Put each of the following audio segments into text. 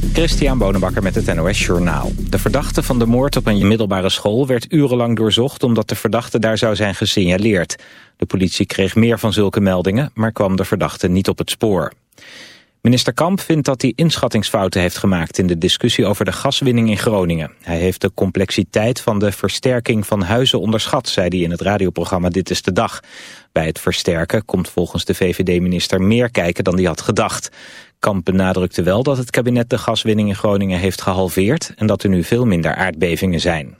Christian Bonenbakker met het NOS Journaal. De verdachte van de moord op een middelbare school werd urenlang doorzocht... omdat de verdachte daar zou zijn gesignaleerd. De politie kreeg meer van zulke meldingen... maar kwam de verdachte niet op het spoor. Minister Kamp vindt dat hij inschattingsfouten heeft gemaakt... in de discussie over de gaswinning in Groningen. Hij heeft de complexiteit van de versterking van huizen onderschat... zei hij in het radioprogramma Dit is de Dag. Bij het versterken komt volgens de VVD-minister meer kijken dan hij had gedacht. Kamp benadrukte wel dat het kabinet de gaswinning in Groningen heeft gehalveerd... en dat er nu veel minder aardbevingen zijn.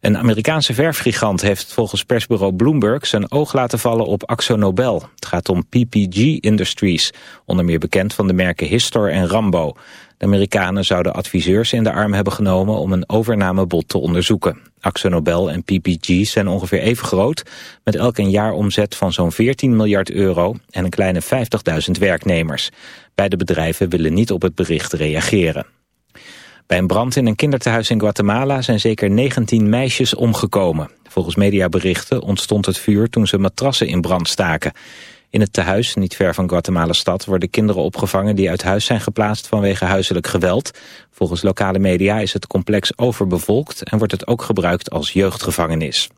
Een Amerikaanse verfgigant heeft volgens persbureau Bloomberg zijn oog laten vallen op AxoNobel. Het gaat om PPG Industries, onder meer bekend van de merken Histor en Rambo. De Amerikanen zouden adviseurs in de arm hebben genomen om een overnamebod te onderzoeken. AxoNobel en PPG zijn ongeveer even groot, met elk een jaaromzet van zo'n 14 miljard euro en een kleine 50.000 werknemers. Beide bedrijven willen niet op het bericht reageren. Bij een brand in een kinderthuis in Guatemala zijn zeker 19 meisjes omgekomen. Volgens mediaberichten ontstond het vuur toen ze matrassen in brand staken. In het tehuis, niet ver van Guatemala-stad, worden kinderen opgevangen die uit huis zijn geplaatst vanwege huiselijk geweld. Volgens lokale media is het complex overbevolkt en wordt het ook gebruikt als jeugdgevangenis.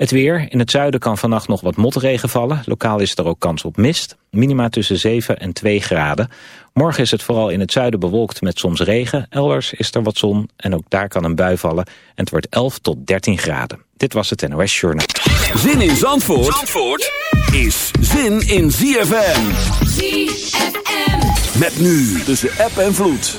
Het weer. In het zuiden kan vannacht nog wat motregen vallen. Lokaal is er ook kans op mist. Minima tussen 7 en 2 graden. Morgen is het vooral in het zuiden bewolkt met soms regen. Elders is er wat zon en ook daar kan een bui vallen. En het wordt 11 tot 13 graden. Dit was het NOS Journal. Zin in Zandvoort, Zandvoort is zin in ZFM. ZFM. Met nu tussen app en vloed.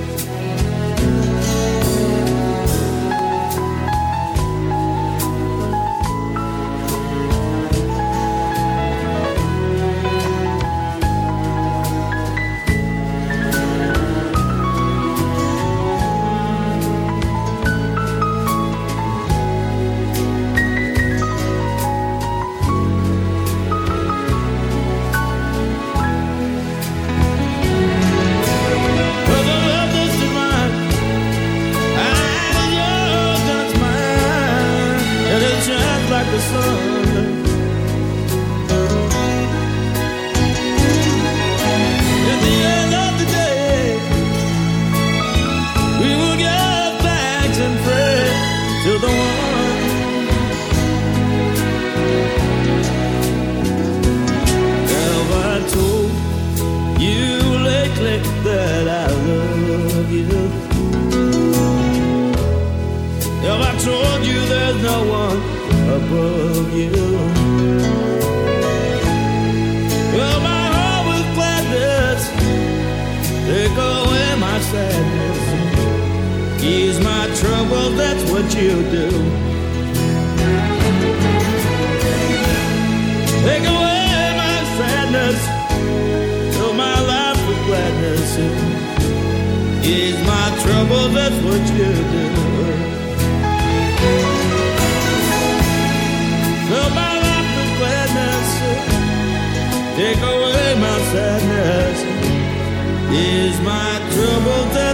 My trouble, that's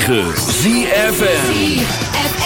106.9 ZFN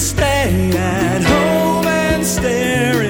Stay at home and stare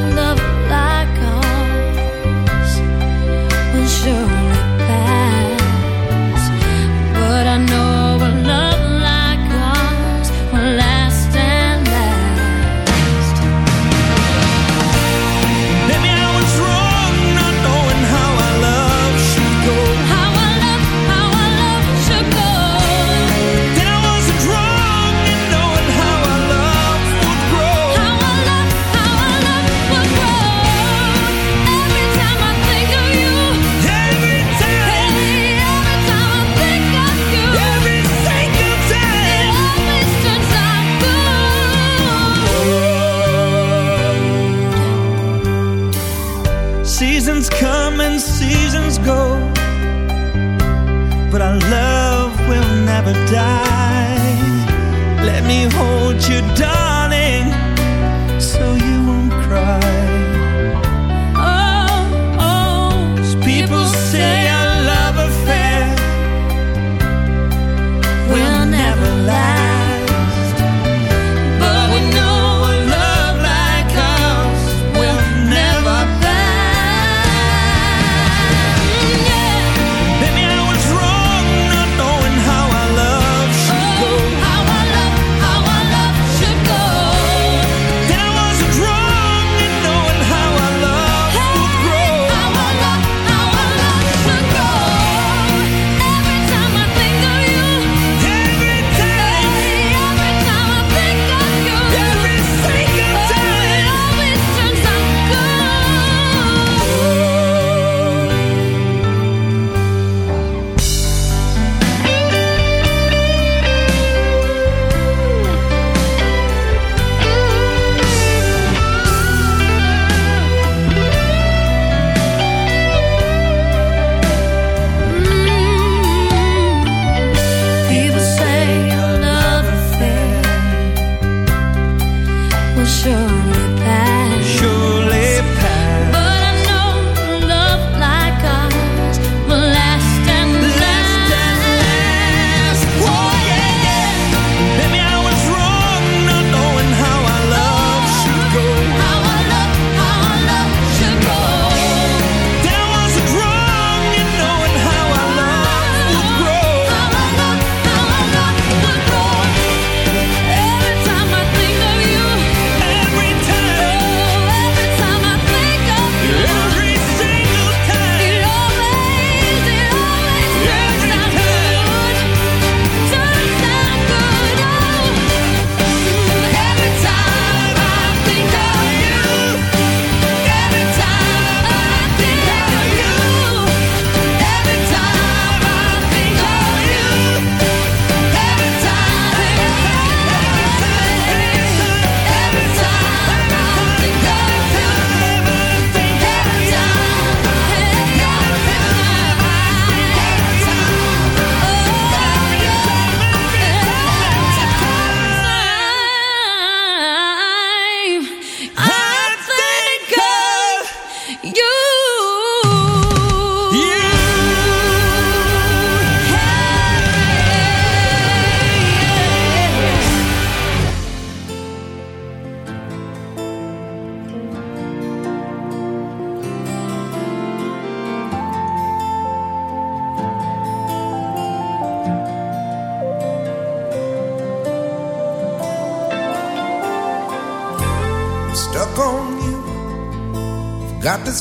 me home.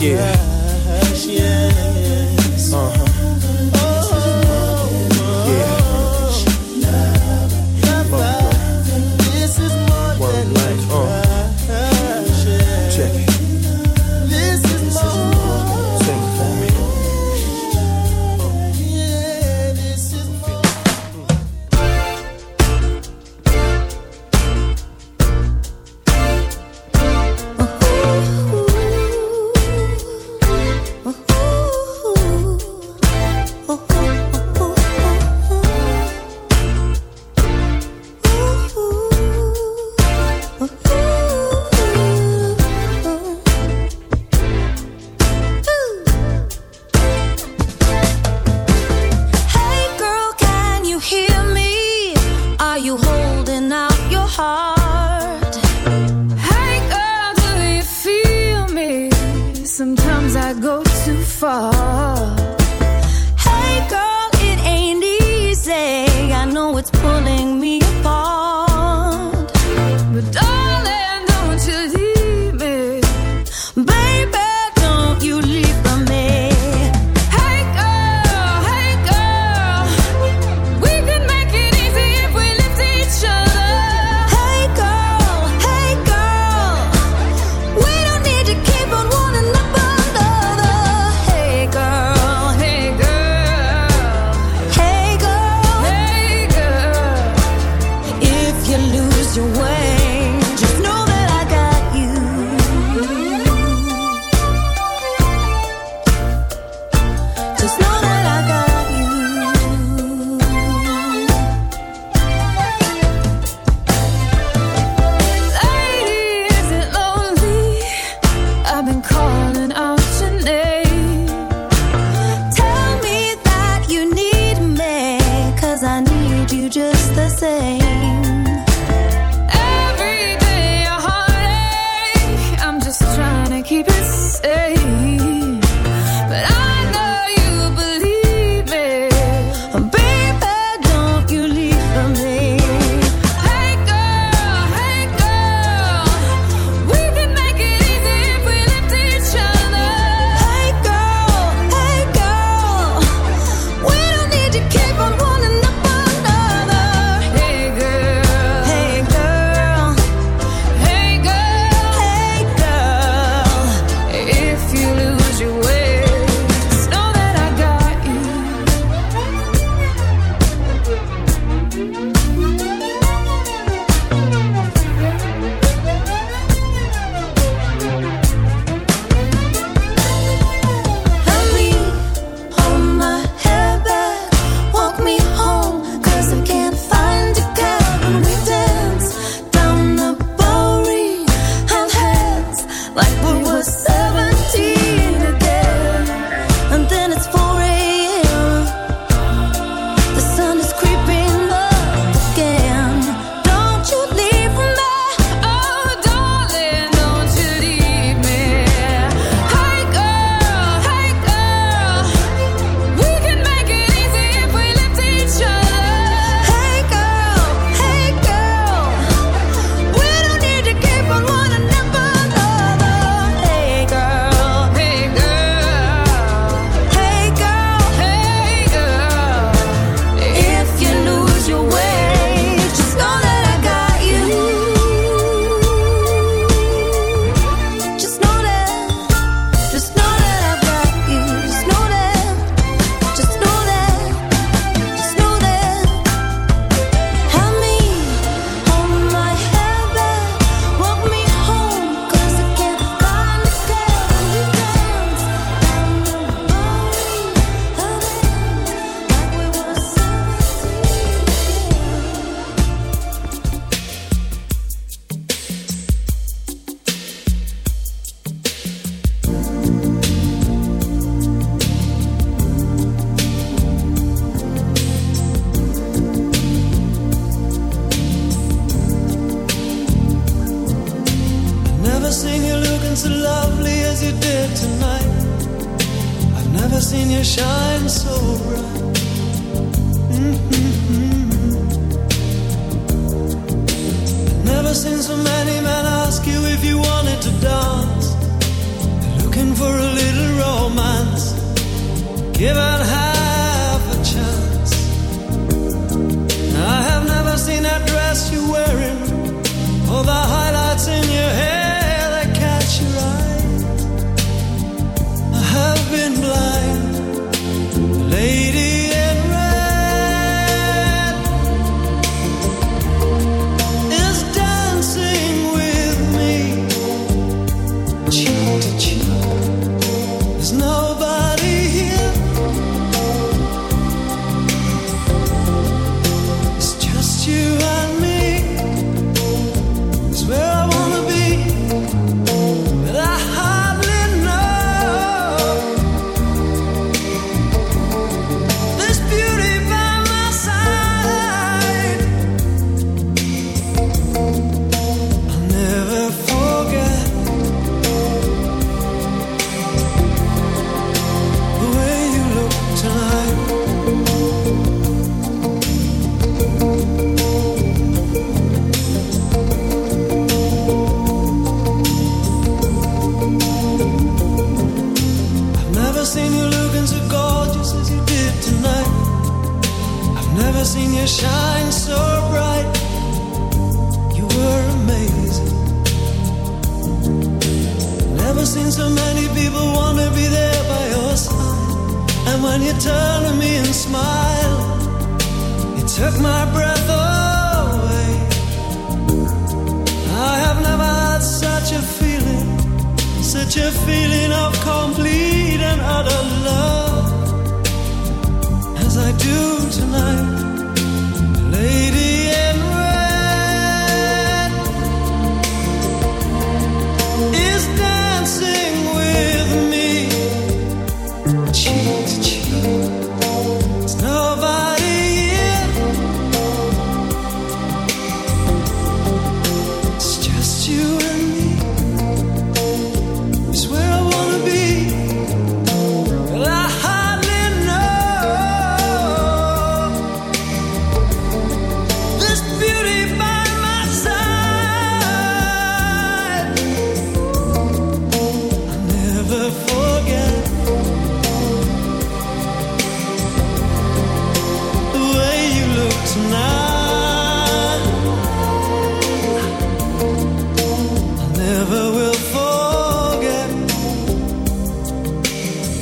Yeah.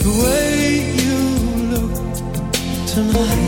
The way you look tonight.